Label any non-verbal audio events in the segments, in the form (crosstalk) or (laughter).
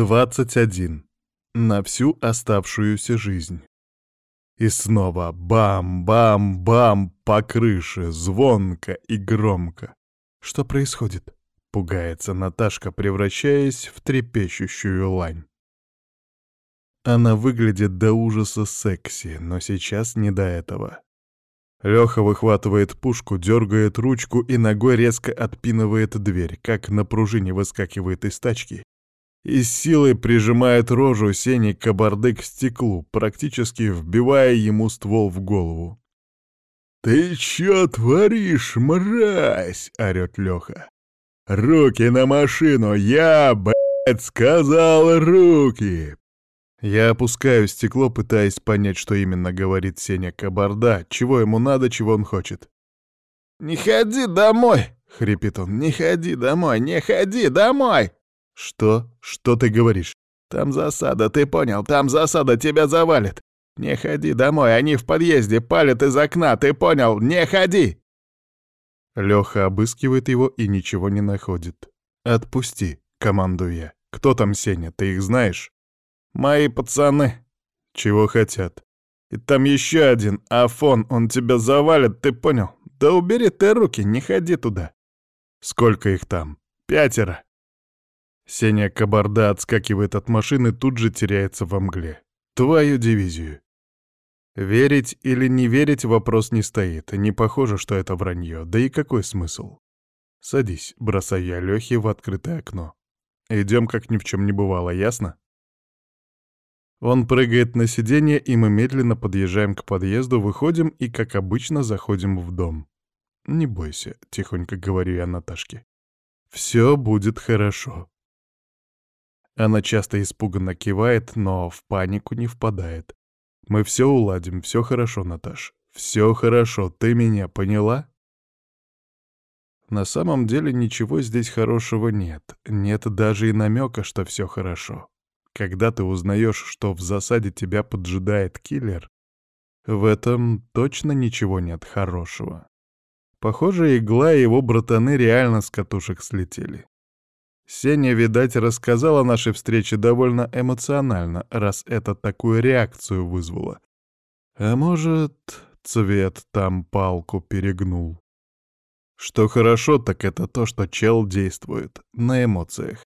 21. На всю оставшуюся жизнь. И снова бам-бам-бам по крыше, звонко и громко. Что происходит? Пугается Наташка, превращаясь в трепещущую лань. Она выглядит до ужаса секси, но сейчас не до этого. Лёха выхватывает пушку, дергает ручку и ногой резко отпинывает дверь, как на пружине выскакивает из тачки и силой прижимает рожу Сени кабарды к стеклу, практически вбивая ему ствол в голову. «Ты чё творишь, мразь?» — орёт Лёха. «Руки на машину! Я, блядь, сказал руки!» Я опускаю стекло, пытаясь понять, что именно говорит Сеня Кабарда, чего ему надо, чего он хочет. «Не ходи домой!» — хрипит он. «Не ходи домой! Не ходи домой!» «Что? Что ты говоришь?» «Там засада, ты понял? Там засада, тебя завалит! Не ходи домой, они в подъезде, палят из окна, ты понял? Не ходи!» Лёха обыскивает его и ничего не находит. «Отпусти», — командую я. «Кто там Сеня, ты их знаешь?» «Мои пацаны». «Чего хотят?» «И там еще один, Афон, он тебя завалит, ты понял? Да убери ты руки, не ходи туда». «Сколько их там?» «Пятеро». Сеня Кабарда отскакивает от машины, тут же теряется во мгле. Твою дивизию. Верить или не верить вопрос не стоит. Не похоже, что это вранье. Да и какой смысл? Садись, бросаю я Лёхе в открытое окно. Идем, как ни в чем не бывало, ясно? Он прыгает на сиденье, и мы медленно подъезжаем к подъезду, выходим и, как обычно, заходим в дом. «Не бойся», — тихонько говорю я Наташке. «Все будет хорошо». Она часто испуганно кивает, но в панику не впадает. Мы все уладим, все хорошо, Наташ. Все хорошо, ты меня поняла? На самом деле ничего здесь хорошего нет. Нет даже и намека, что все хорошо. Когда ты узнаешь, что в засаде тебя поджидает киллер, в этом точно ничего нет хорошего. Похоже, игла и его братаны реально с катушек слетели. Сеня, видать, рассказал о нашей встрече довольно эмоционально, раз это такую реакцию вызвало. А может, цвет там палку перегнул. Что хорошо, так это то, что чел действует на эмоциях.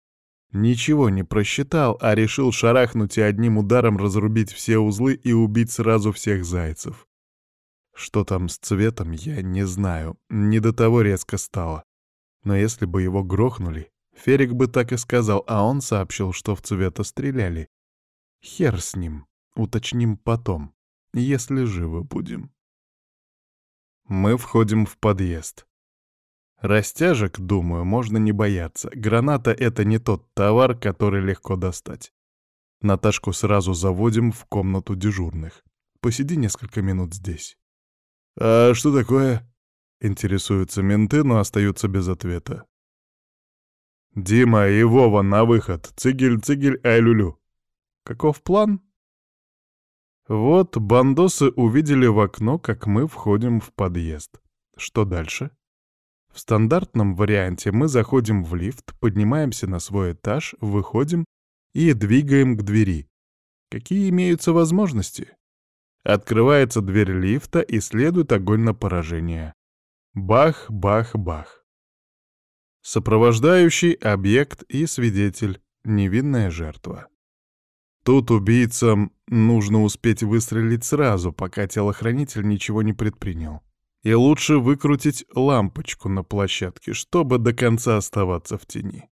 Ничего не просчитал, а решил шарахнуть и одним ударом разрубить все узлы и убить сразу всех зайцев. Что там с цветом, я не знаю, не до того резко стало. Но если бы его грохнули, Ферик бы так и сказал, а он сообщил, что в цвета стреляли. Хер с ним, уточним потом, если живы будем. Мы входим в подъезд. Растяжек, думаю, можно не бояться. Граната — это не тот товар, который легко достать. Наташку сразу заводим в комнату дежурных. Посиди несколько минут здесь. «А что такое?» — интересуются менты, но остаются без ответа. «Дима и Вова на выход! Цигель-цигель, ай-люлю!» «Каков план?» Вот бандосы увидели в окно, как мы входим в подъезд. Что дальше? В стандартном варианте мы заходим в лифт, поднимаемся на свой этаж, выходим и двигаем к двери. Какие имеются возможности? Открывается дверь лифта и следует огонь на поражение. Бах, бах, бах. Сопровождающий объект и свидетель — невинная жертва. Тут убийцам нужно успеть выстрелить сразу, пока телохранитель ничего не предпринял. И лучше выкрутить лампочку на площадке, чтобы до конца оставаться в тени.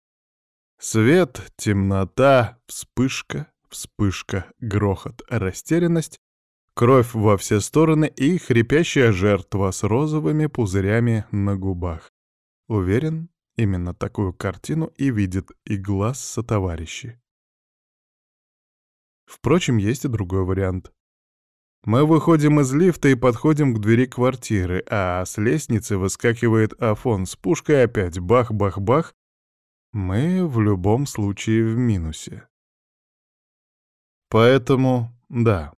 Свет, темнота, вспышка, вспышка, грохот, растерянность, кровь во все стороны и хрипящая жертва с розовыми пузырями на губах. Уверен, Именно такую картину и видит и глаз сотоварищи. Впрочем, есть и другой вариант. Мы выходим из лифта и подходим к двери квартиры, а с лестницы выскакивает Афон с пушкой опять бах-бах-бах. Мы в любом случае в минусе. Поэтому, да,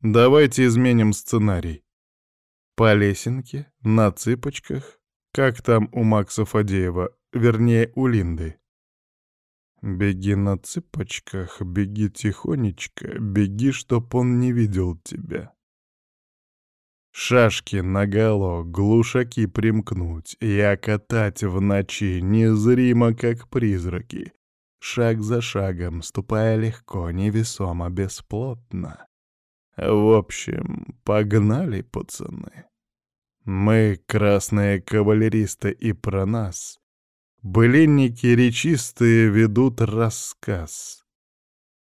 давайте изменим сценарий. По лесенке, на цыпочках, как там у Макса Фадеева, вернее, у Линды? Беги на цыпочках, беги тихонечко, беги, чтоб он не видел тебя. Шашки наголо, глушаки примкнуть, я катать в ночи, незримо, как призраки, шаг за шагом, ступая легко, невесомо, бесплотно. В общем, погнали, пацаны. Мы, красные кавалеристы, и про нас Былинники речистые ведут рассказ.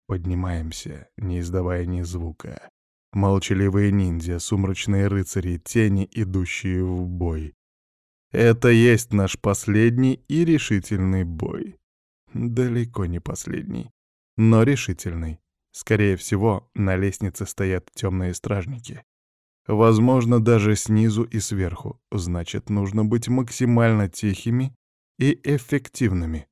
Поднимаемся, не издавая ни звука. Молчаливые ниндзя, сумрачные рыцари, тени, идущие в бой. Это есть наш последний и решительный бой. Далеко не последний, но решительный. Скорее всего, на лестнице стоят темные стражники. Возможно, даже снизу и сверху. Значит, нужно быть максимально тихими и эффективными.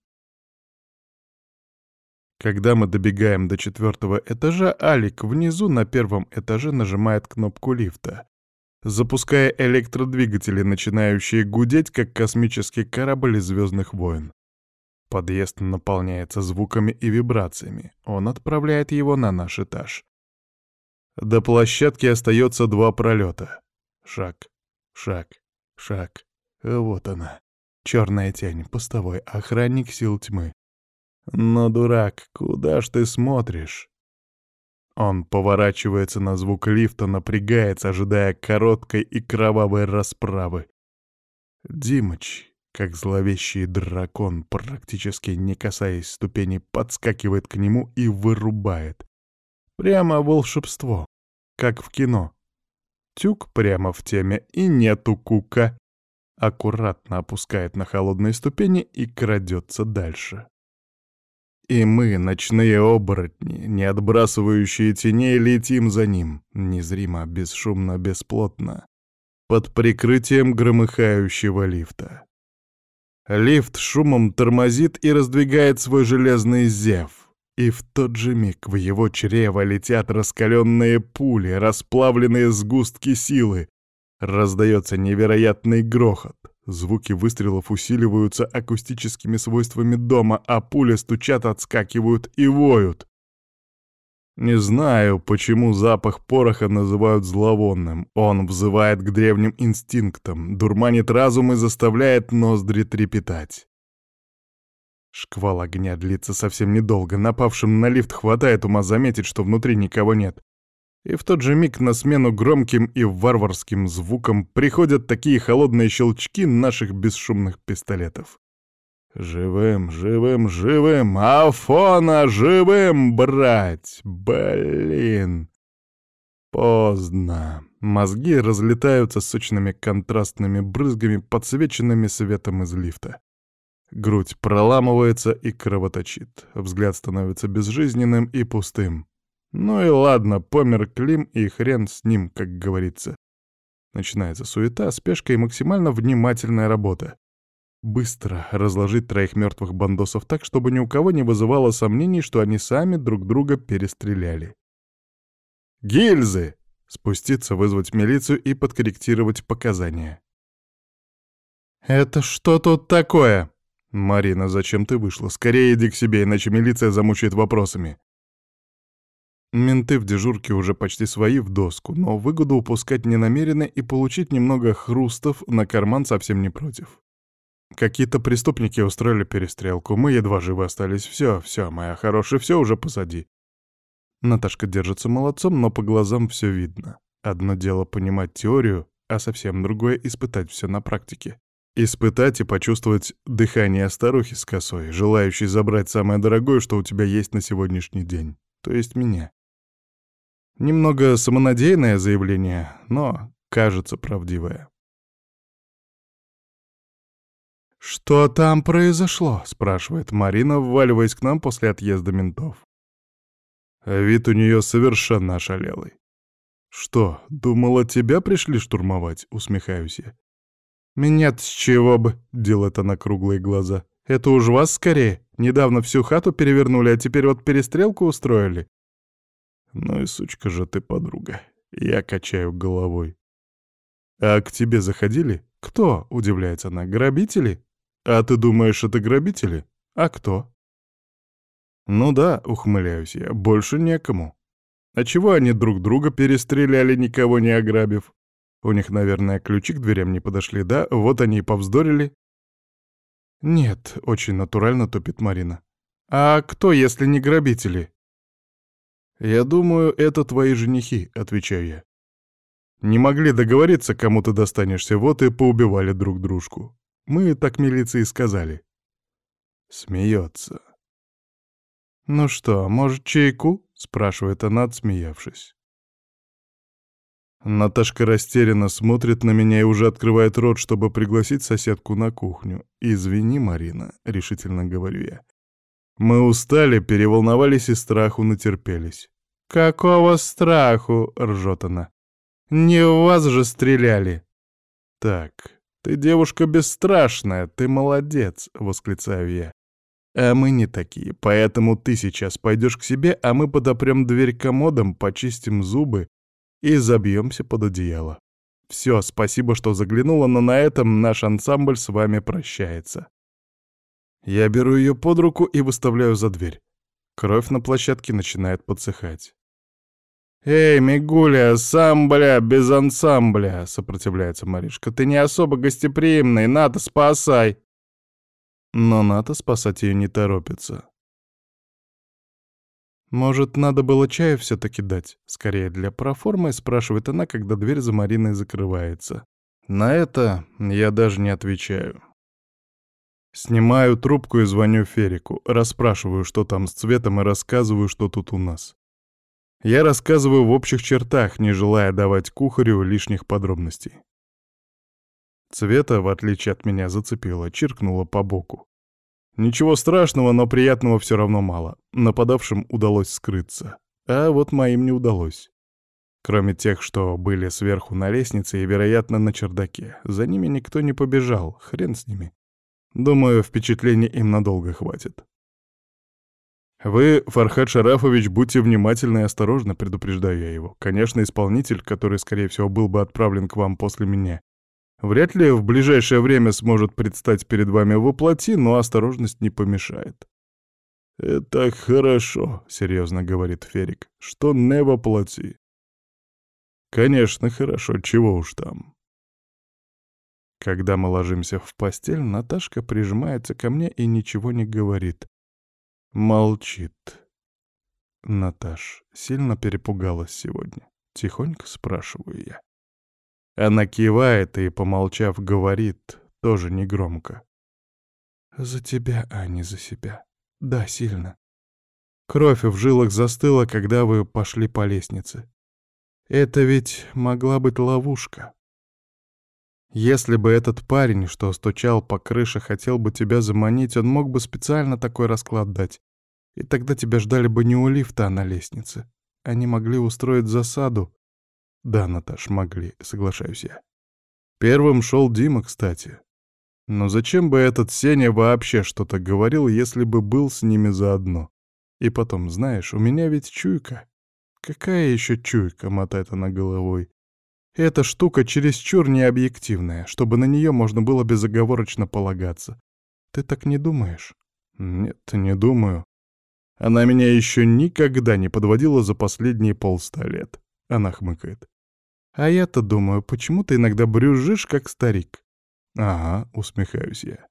Когда мы добегаем до четвертого этажа, Алик внизу на первом этаже нажимает кнопку лифта, запуская электродвигатели, начинающие гудеть, как космический корабль из «Звездных войн». Подъезд наполняется звуками и вибрациями. Он отправляет его на наш этаж. До площадки остается два пролета. Шаг, шаг, шаг. Вот она. Черная тень, постовой, охранник сил тьмы. Но, дурак, куда ж ты смотришь? Он поворачивается на звук лифта, напрягается, ожидая короткой и кровавой расправы. Димыч, как зловещий дракон, практически не касаясь ступеней, подскакивает к нему и вырубает. Прямо волшебство, как в кино. Тюк прямо в теме, и нету кука аккуратно опускает на холодные ступени и крадется дальше. И мы, ночные оборотни, не отбрасывающие теней, летим за ним, незримо, бесшумно, бесплотно, под прикрытием громыхающего лифта. Лифт шумом тормозит и раздвигает свой железный зев, и в тот же миг в его чрево летят раскаленные пули, расплавленные сгустки силы, Раздается невероятный грохот. Звуки выстрелов усиливаются акустическими свойствами дома, а пули стучат, отскакивают и воют. Не знаю, почему запах пороха называют зловонным. Он взывает к древним инстинктам, дурманит разум и заставляет ноздри трепетать. Шквал огня длится совсем недолго. Напавшим на лифт хватает ума заметить, что внутри никого нет. И в тот же миг на смену громким и варварским звукам приходят такие холодные щелчки наших бесшумных пистолетов. Живым, живым, живым, Афона, живым брать! Блин! Поздно. Мозги разлетаются сочными контрастными брызгами, подсвеченными светом из лифта. Грудь проламывается и кровоточит. Взгляд становится безжизненным и пустым. Ну и ладно, помер Клим и хрен с ним, как говорится. Начинается суета, спешка и максимально внимательная работа. Быстро разложить троих мертвых бандосов так, чтобы ни у кого не вызывало сомнений, что они сами друг друга перестреляли. Гильзы! Спуститься, вызвать милицию и подкорректировать показания. «Это что тут такое?» «Марина, зачем ты вышла? Скорее иди к себе, иначе милиция замучает вопросами». Менты в дежурке уже почти свои в доску, но выгоду упускать не намерены и получить немного хрустов на карман совсем не против. Какие-то преступники устроили перестрелку, мы едва живы остались. Все, все, моя хорошая, все уже позади. Наташка держится молодцом, но по глазам все видно. Одно дело понимать теорию, а совсем другое — испытать все на практике. Испытать и почувствовать дыхание старухи с косой, желающей забрать самое дорогое, что у тебя есть на сегодняшний день, то есть меня. Немного самонадеянное заявление, но, кажется, правдивое. «Что там произошло?» — спрашивает Марина, вваливаясь к нам после отъезда ментов. Вид у нее совершенно ошалелый. «Что, думала, тебя пришли штурмовать?» — усмехаюсь я. Меня с чего бы?» — делает она круглые глаза. «Это уж вас скорее. Недавно всю хату перевернули, а теперь вот перестрелку устроили. Ну и сучка же ты, подруга. Я качаю головой. А к тебе заходили? Кто? Удивляется она. Грабители? А ты думаешь, это грабители? А кто? Ну да, ухмыляюсь я, больше некому. А чего они друг друга перестреляли, никого не ограбив? У них, наверное, ключи к дверям не подошли, да? Вот они и повздорили. Нет, очень натурально топит Марина. А кто, если не грабители? Я думаю, это твои женихи, отвечаю я. Не могли договориться, кому ты достанешься, вот и поубивали друг дружку. Мы так милиции сказали. Смеется. «Ну что, может, чайку?» — спрашивает она, отсмеявшись. Наташка растерянно смотрит на меня и уже открывает рот, чтобы пригласить соседку на кухню. «Извини, Марина», — решительно говорю я. Мы устали, переволновались и страху натерпелись. «Какого страху?» — ржет она. «Не в вас же стреляли!» «Так, ты девушка бесстрашная, ты молодец!» — восклицаю я. А мы не такие, поэтому ты сейчас пойдешь к себе, а мы подопрем дверь комодом, почистим зубы и забьемся под одеяло. Все, спасибо, что заглянула, но на этом наш ансамбль с вами прощается. Я беру ее под руку и выставляю за дверь. Кровь на площадке начинает подсыхать. «Эй, Мигуля, самбля, без ансамбля!» — сопротивляется Маришка. «Ты не особо гостеприимный, надо, спасай!» Но Ната спасать ее не торопится. «Может, надо было чаю все-таки дать? Скорее для проформы», — спрашивает она, когда дверь за Мариной закрывается. На это я даже не отвечаю. Снимаю трубку и звоню Ферику, расспрашиваю, что там с цветом, и рассказываю, что тут у нас. Я рассказываю в общих чертах, не желая давать кухарю лишних подробностей. Цвета, в отличие от меня, зацепила, чиркнула по боку. Ничего страшного, но приятного все равно мало. Нападавшим удалось скрыться. А вот моим не удалось. Кроме тех, что были сверху на лестнице и, вероятно, на чердаке. За ними никто не побежал, хрен с ними. Думаю, впечатлений им надолго хватит. «Вы, Фархад Шарафович, будьте внимательны и осторожны», — предупреждаю я его. «Конечно, исполнитель, который, скорее всего, был бы отправлен к вам после меня, Вряд ли в ближайшее время сможет предстать перед вами воплоти, но осторожность не помешает. «Это хорошо», — серьезно говорит Ферик, — «что не воплоти». «Конечно, хорошо, чего уж там». Когда мы ложимся в постель, Наташка прижимается ко мне и ничего не говорит. Молчит. Наташ сильно перепугалась сегодня. Тихонько спрашиваю я. Она кивает и, помолчав, говорит, тоже негромко. «За тебя, а не за себя. Да, сильно. Кровь в жилах застыла, когда вы пошли по лестнице. Это ведь могла быть ловушка. Если бы этот парень, что стучал по крыше, хотел бы тебя заманить, он мог бы специально такой расклад дать. И тогда тебя ждали бы не у лифта, а на лестнице. Они могли устроить засаду, да, Наташ, могли, соглашаюсь я. Первым шел Дима, кстати. Но зачем бы этот Сеня вообще что-то говорил, если бы был с ними заодно? И потом, знаешь, у меня ведь чуйка. Какая еще чуйка, мотает она головой. Эта штука чересчур необъективная, чтобы на нее можно было безоговорочно полагаться. Ты так не думаешь? Нет, не думаю. Она меня еще никогда не подводила за последние полста лет. Она хмыкает. А я-то думаю, почему ты иногда брюзжишь, как старик? Ага, усмехаюсь я.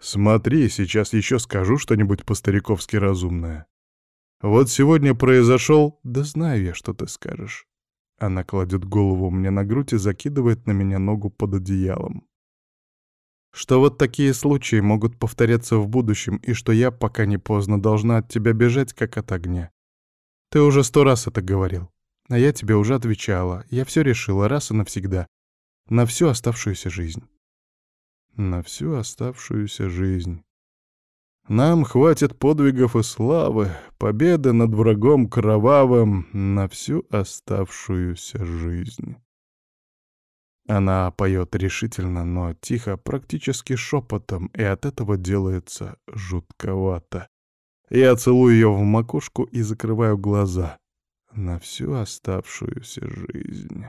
Смотри, сейчас еще скажу что-нибудь по-стариковски разумное. Вот сегодня произошел... Да знаю я, что ты скажешь. Она кладет голову мне на грудь и закидывает на меня ногу под одеялом. Что вот такие случаи могут повторяться в будущем, и что я, пока не поздно, должна от тебя бежать, как от огня. Ты уже сто раз это говорил. А я тебе уже отвечала. Я все решила раз и навсегда. На всю оставшуюся жизнь. На всю оставшуюся жизнь. Нам хватит подвигов и славы, победы над врагом кровавым на всю оставшуюся жизнь. Она поет решительно, но тихо, практически шепотом, и от этого делается жутковато. Я целую ее в макушку и закрываю глаза на всю оставшуюся жизнь.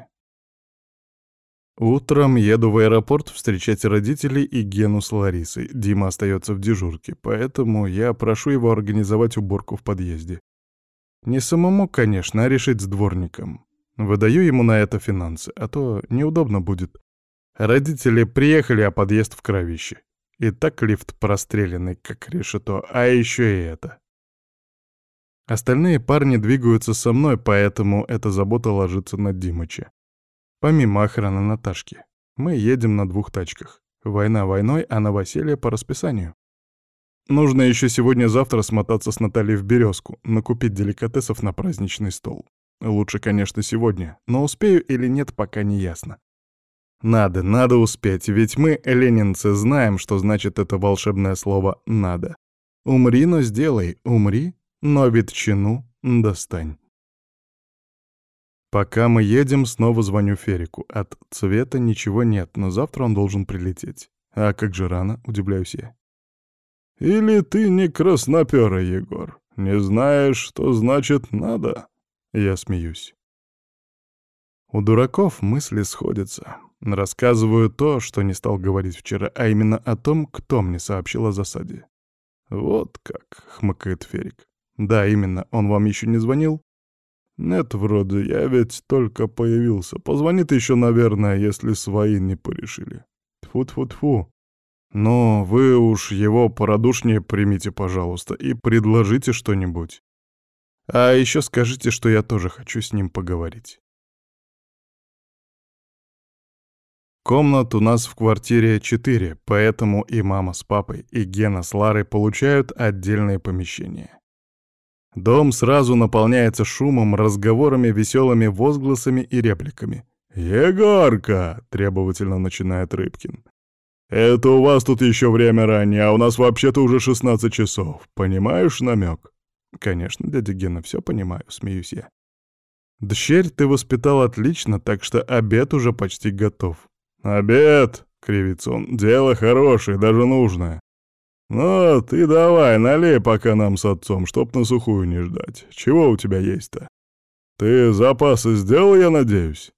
Утром еду в аэропорт встречать родителей и Гену с Ларисой. Дима остается в дежурке, поэтому я прошу его организовать уборку в подъезде. Не самому, конечно, а решить с дворником. Выдаю ему на это финансы, а то неудобно будет. Родители приехали, а подъезд в кровище. И так лифт простреленный, как решето, а еще и это. Остальные парни двигаются со мной, поэтому эта забота ложится на Димыча. Помимо охраны Наташки, мы едем на двух тачках. Война войной, а новоселье по расписанию. Нужно еще сегодня-завтра смотаться с Натальей в Березку, накупить деликатесов на праздничный стол. Лучше, конечно, сегодня, но успею или нет, пока не ясно. Надо, надо успеть, ведь мы, ленинцы, знаем, что значит это волшебное слово «надо». Умри, но сделай, умри, но ветчину достань. Пока мы едем, снова звоню Ферику. От цвета ничего нет, но завтра он должен прилететь. А как же рано, удивляюсь я. Или ты не краснопёрый, Егор? Не знаешь, что значит «надо»? Я смеюсь. У дураков мысли сходятся. Рассказываю то, что не стал говорить вчера, а именно о том, кто мне сообщил о засаде. «Вот как», — хмыкает Ферик. «Да, именно. Он вам еще не звонил?» «Нет, вроде, я ведь только появился. Позвонит еще, наверное, если свои не порешили». Тфу-тфу-тфу. Но вы уж его порадушнее примите, пожалуйста, и предложите что-нибудь. А еще скажите, что я тоже хочу с ним поговорить. Комнат у нас в квартире четыре, поэтому и мама с папой, и Гена с Ларой получают отдельные помещения. Дом сразу наполняется шумом, разговорами, веселыми возгласами и репликами. «Егорка!» — требовательно начинает Рыбкин. «Это у вас тут еще время раннее, а у нас вообще-то уже 16 часов. Понимаешь намек?» «Конечно, дядя Гена, все понимаю», — смеюсь я. «Дщерь ты воспитал отлично, так что обед уже почти готов». «Обед!» — кривится он. «Дело хорошее, даже нужное. «Ну, ты давай, налей пока нам с отцом, чтоб на сухую не ждать. Чего у тебя есть-то? Ты запасы сделал, я надеюсь?»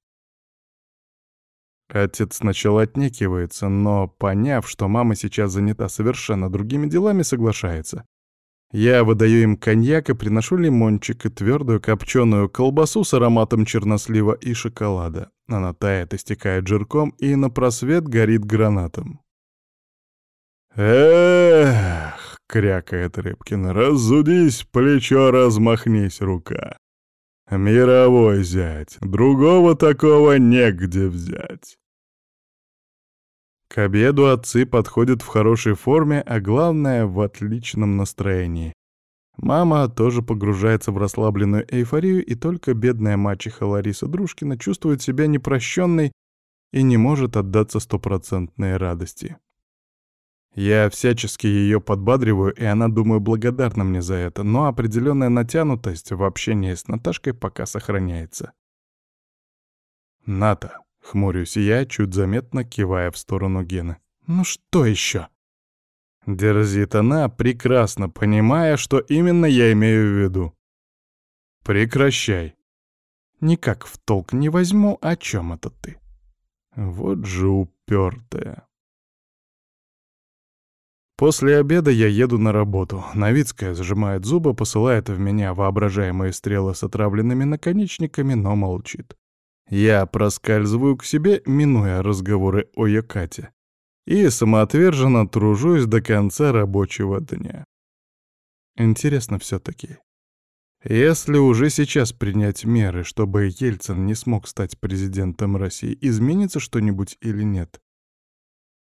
Отец сначала отнекивается, но, поняв, что мама сейчас занята совершенно другими делами, соглашается. Я выдаю им коньяк и приношу лимончик и твердую копченую колбасу с ароматом чернослива и шоколада. Она тает, истекает жирком и на просвет горит гранатом. «Эх!» — крякает Рыбкин. «Разудись, плечо размахнись, рука. Мировой зять, другого такого негде взять». К обеду отцы подходят в хорошей форме, а главное — в отличном настроении. Мама тоже погружается в расслабленную эйфорию, и только бедная мачеха Лариса Дружкина чувствует себя непрощенной и не может отдаться стопроцентной радости. Я всячески ее подбадриваю, и она, думаю, благодарна мне за это, но определенная натянутость в общении с Наташкой пока сохраняется. «Ната», — хмурюсь я, чуть заметно кивая в сторону Гены. «Ну что еще?» Дерзит она, прекрасно понимая, что именно я имею в виду. «Прекращай». «Никак в толк не возьму, о чем это ты?» Вот же упертая. После обеда я еду на работу. Новицкая сжимает зубы, посылает в меня воображаемые стрелы с отравленными наконечниками, но молчит. Я проскальзываю к себе, минуя разговоры о Якате, и самоотверженно тружусь до конца рабочего дня. Интересно все-таки, если уже сейчас принять меры, чтобы Ельцин не смог стать президентом России, изменится что-нибудь или нет?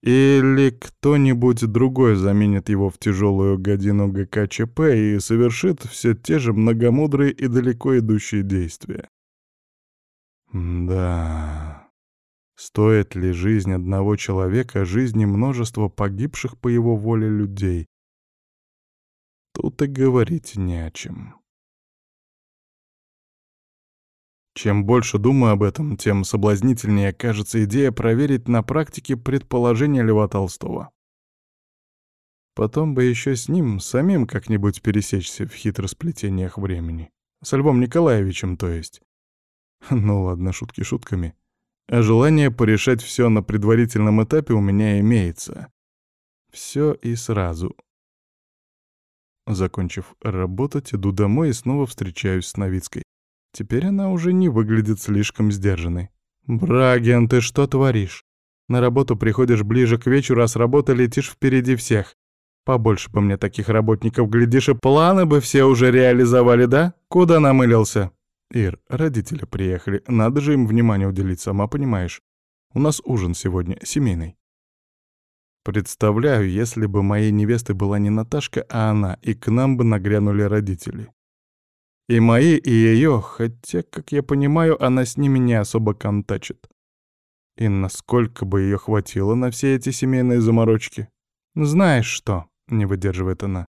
Или кто-нибудь другой заменит его в тяжелую годину ГКЧП и совершит все те же многомудрые и далеко идущие действия. Да. Стоит ли жизнь одного человека жизни множества погибших по его воле людей? Тут и говорить не о чем. Чем больше думаю об этом, тем соблазнительнее кажется идея проверить на практике предположения Льва Толстого. Потом бы еще с ним самим как-нибудь пересечься в хитросплетениях времени. С Львом Николаевичем, то есть. (laughs) Ну ладно, шутки шутками. А желание порешать все на предварительном этапе у меня имеется. Все и сразу. Закончив работать, иду домой и снова встречаюсь с Новицкой. Теперь она уже не выглядит слишком сдержанной. «Браген, ты что творишь? На работу приходишь ближе к вечеру, а с работы летишь впереди всех. Побольше бы мне таких работников, глядишь, и планы бы все уже реализовали, да? Куда намылился?» «Ир, родители приехали, надо же им внимание уделить, сама понимаешь. У нас ужин сегодня, семейный». Представляю, если бы моей невестой была не Наташка, а она, и к нам бы нагрянули родители. И мои, и ее, хотя, как я понимаю, она с ними не особо контачит. И насколько бы ее хватило на все эти семейные заморочки? «Знаешь что?» — не выдерживает она.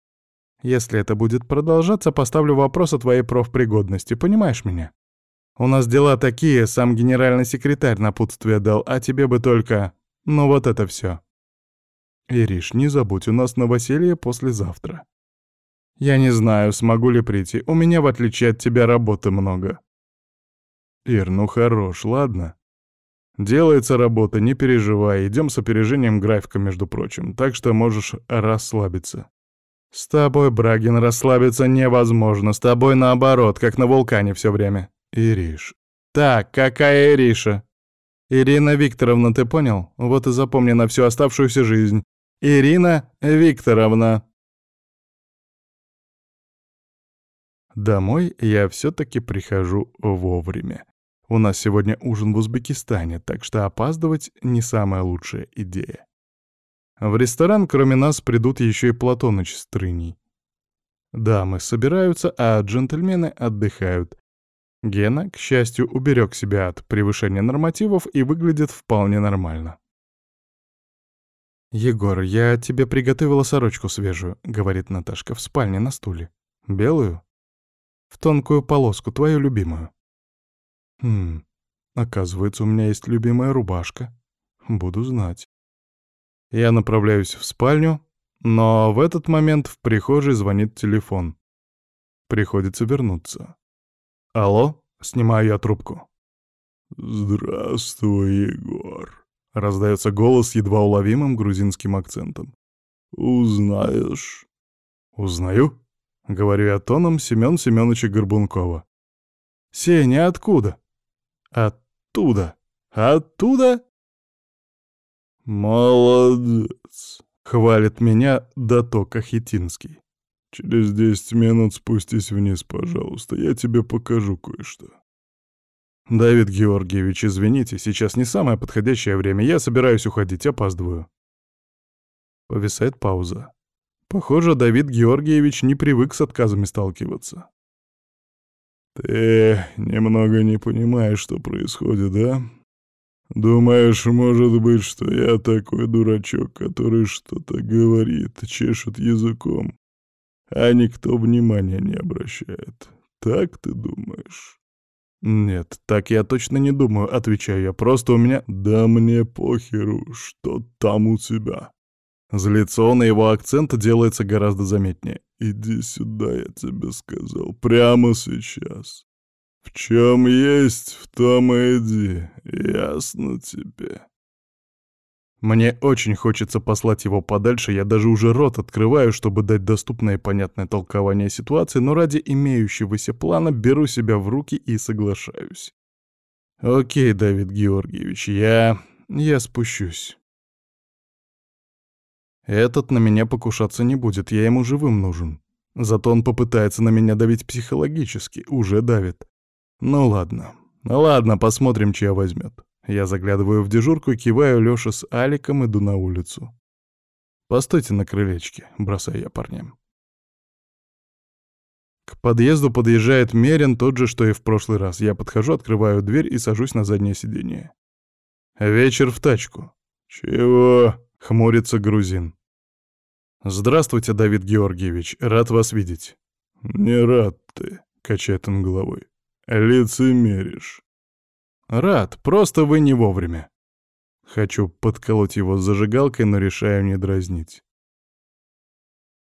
«Если это будет продолжаться, поставлю вопрос о твоей профпригодности, понимаешь меня? У нас дела такие, сам генеральный секретарь напутствие дал, а тебе бы только... Ну вот это все. «Ириш, не забудь, у нас новоселье послезавтра». «Я не знаю, смогу ли прийти. У меня, в отличие от тебя, работы много». «Ир, ну хорош, ладно?» «Делается работа, не переживай. Идем с опережением графика, между прочим, так что можешь расслабиться». «С тобой, Брагин, расслабиться невозможно. С тобой наоборот, как на вулкане все время». «Ириш». «Так, какая Ириша?» «Ирина Викторовна, ты понял? Вот и запомни на всю оставшуюся жизнь. Ирина Викторовна. Домой я все-таки прихожу вовремя. У нас сегодня ужин в Узбекистане, так что опаздывать не самая лучшая идея. В ресторан кроме нас придут еще и Платоныч с Трыней. Дамы собираются, а джентльмены отдыхают. Гена, к счастью, уберег себя от превышения нормативов и выглядит вполне нормально. «Егор, я тебе приготовила сорочку свежую», — говорит Наташка, — «в спальне на стуле. Белую?» «В тонкую полоску, твою любимую». «Хм, оказывается, у меня есть любимая рубашка. Буду знать». Я направляюсь в спальню, но в этот момент в прихожей звонит телефон. Приходится вернуться. «Алло?» — снимаю я трубку. «Здравствуй, Егор», Раздается голос с едва уловимым грузинским акцентом. «Узнаешь?» «Узнаю», — говорю я тоном Семён Семёныча Горбункова. «Сеня, откуда?» «Оттуда». «Оттуда?» «Молодец», — хвалит меня Датока Хитинский. «Через десять минут спустись вниз, пожалуйста, я тебе покажу кое-что». «Давид Георгиевич, извините, сейчас не самое подходящее время. Я собираюсь уходить, опаздываю». Повисает пауза. Похоже, Давид Георгиевич не привык с отказами сталкиваться. «Ты немного не понимаешь, что происходит, да? Думаешь, может быть, что я такой дурачок, который что-то говорит, чешет языком, а никто внимания не обращает? Так ты думаешь?» «Нет, так я точно не думаю», — отвечаю я. «Просто у меня...» «Да мне похеру, что там у тебя». Злится он, и его акцент делается гораздо заметнее. «Иди сюда, я тебе сказал, прямо сейчас. В чем есть, в том и иди, ясно тебе?» Мне очень хочется послать его подальше, я даже уже рот открываю, чтобы дать доступное и понятное толкование ситуации, но ради имеющегося плана беру себя в руки и соглашаюсь. Окей, Давид Георгиевич, я... я спущусь. Этот на меня покушаться не будет, я ему живым нужен. Зато он попытается на меня давить психологически, уже давит. Ну ладно, ладно, посмотрим, чья возьмет. Я заглядываю в дежурку киваю Лёше с Аликом, иду на улицу. «Постойте на крылечке», — бросаю я парням. К подъезду подъезжает Мерин, тот же, что и в прошлый раз. Я подхожу, открываю дверь и сажусь на заднее сиденье. «Вечер в тачку». «Чего?» — хмурится грузин. «Здравствуйте, Давид Георгиевич, рад вас видеть». «Не рад ты», — качает он головой. «Лицемеришь». «Рад, просто вы не вовремя». Хочу подколоть его зажигалкой, но решаю не дразнить.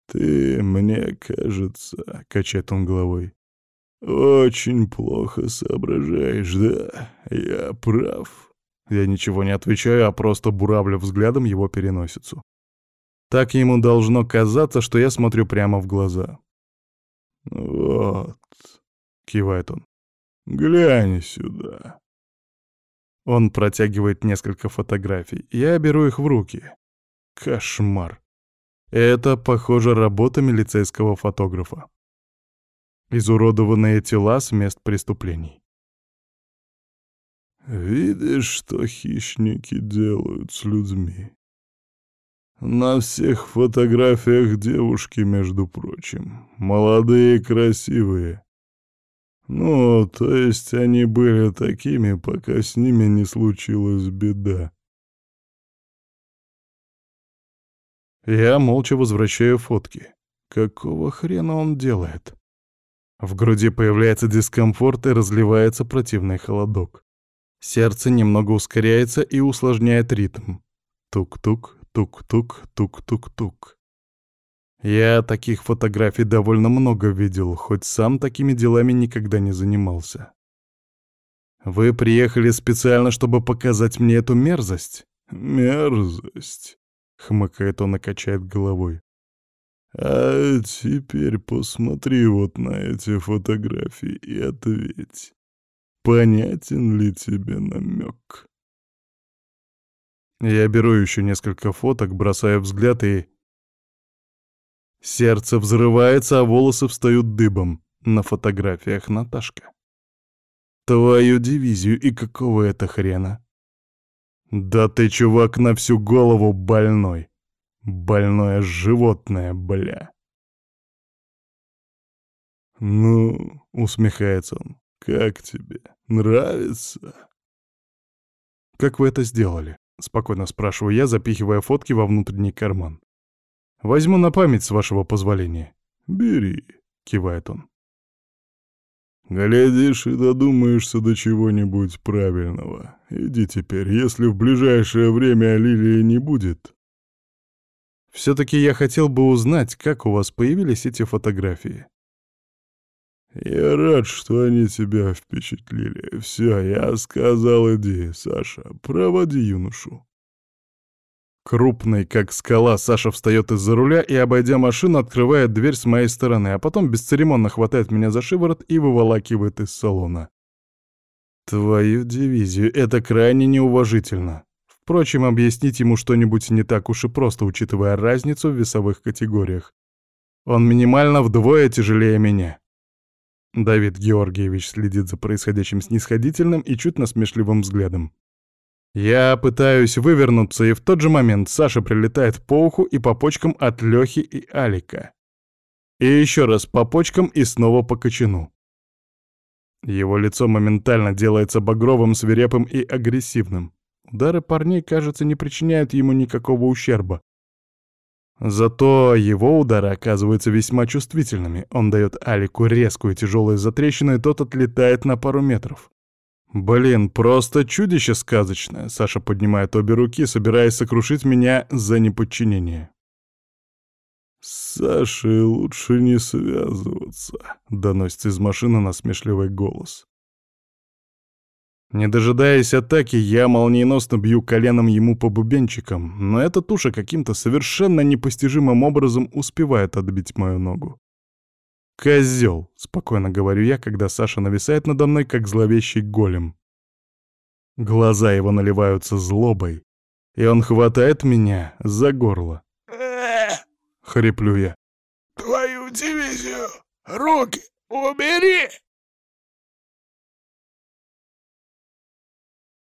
«Ты, мне кажется», — качает он головой, — «очень плохо соображаешь, да? Я прав». Я ничего не отвечаю, а просто буравлю взглядом его переносицу. Так ему должно казаться, что я смотрю прямо в глаза. «Вот», — кивает он, — «глянь сюда». Он протягивает несколько фотографий. Я беру их в руки. Кошмар. Это, похоже, работа милицейского фотографа. Изуродованные тела с мест преступлений. Видишь, что хищники делают с людьми? На всех фотографиях девушки, между прочим, молодые и красивые. Ну, то есть они были такими, пока с ними не случилась беда. Я молча возвращаю фотки. Какого хрена он делает? В груди появляется дискомфорт и разливается противный холодок. Сердце немного ускоряется и усложняет ритм. Тук-тук, тук-тук, тук-тук-тук. Я таких фотографий довольно много видел, хоть сам такими делами никогда не занимался. Вы приехали специально, чтобы показать мне эту мерзость? Мерзость, хмыкает он и качает головой. А теперь посмотри вот на эти фотографии и ответь. Понятен ли тебе намек? Я беру еще несколько фоток, бросаю взгляд и... Сердце взрывается, а волосы встают дыбом. На фотографиях Наташка. Твою дивизию и какого это хрена? Да ты, чувак, на всю голову больной. Больное животное, бля. «Ну, — усмехается он, — как тебе? Нравится?» «Как вы это сделали?» — спокойно спрашиваю я, запихивая фотки во внутренний карман. «Возьму на память, с вашего позволения». «Бери», — кивает он. «Глядишь и додумаешься до чего-нибудь правильного. Иди теперь, если в ближайшее время Лилии не будет». «Все-таки я хотел бы узнать, как у вас появились эти фотографии». «Я рад, что они тебя впечатлили. Все, я сказал, иди, Саша, проводи юношу». Крупный, как скала, Саша встает из-за руля и, обойдя машину, открывает дверь с моей стороны, а потом бесцеремонно хватает меня за шиворот и выволакивает из салона. Твою дивизию, это крайне неуважительно. Впрочем, объяснить ему что-нибудь не так уж и просто, учитывая разницу в весовых категориях. Он минимально вдвое тяжелее меня. Давид Георгиевич следит за происходящим снисходительным и чуть насмешливым взглядом. Я пытаюсь вывернуться, и в тот же момент Саша прилетает по уху и по почкам от Лёхи и Алика. И еще раз по почкам и снова по кочану. Его лицо моментально делается багровым, свирепым и агрессивным. Удары парней, кажется, не причиняют ему никакого ущерба. Зато его удары оказываются весьма чувствительными. Он дает Алику резкую тяжелую затрещину, и тот отлетает на пару метров. «Блин, просто чудище сказочное!» Саша поднимает обе руки, собираясь сокрушить меня за неподчинение. «С лучше не связываться», — доносится из машины насмешливый голос. Не дожидаясь атаки, я молниеносно бью коленом ему по бубенчикам, но эта туша каким-то совершенно непостижимым образом успевает отбить мою ногу. «Козёл!» — спокойно говорю я, когда Саша нависает надо мной, как зловещий голем. Глаза его наливаются злобой, и он хватает меня за горло. Хриплю я. «Твою дивизию! Руки убери!»